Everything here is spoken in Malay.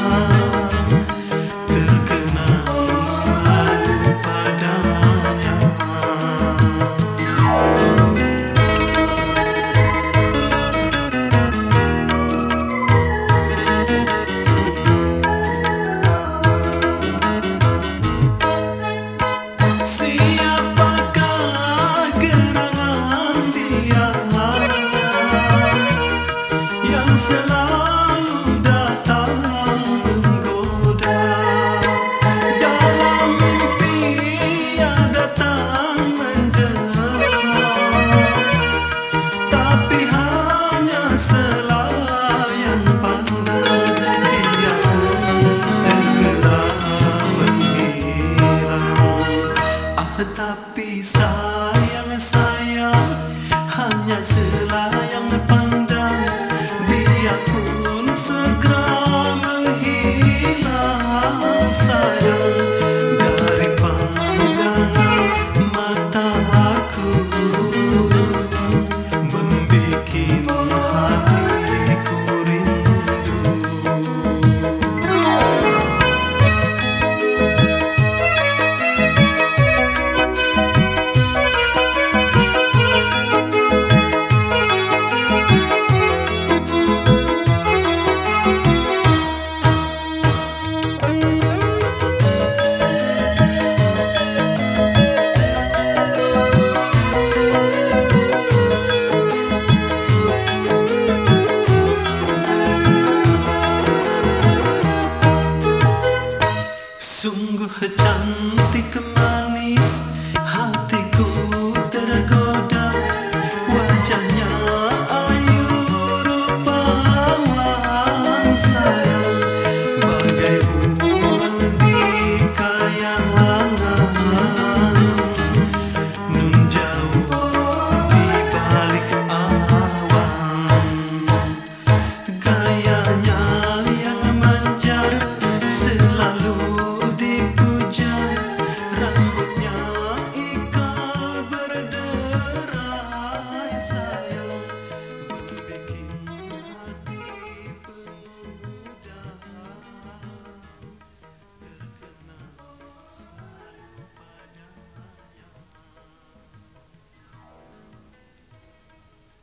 time. Tetapi sayang sayang Hanya selayang